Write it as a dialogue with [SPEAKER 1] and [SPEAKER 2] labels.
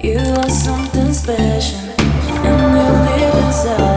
[SPEAKER 1] You are something special, and you live inside.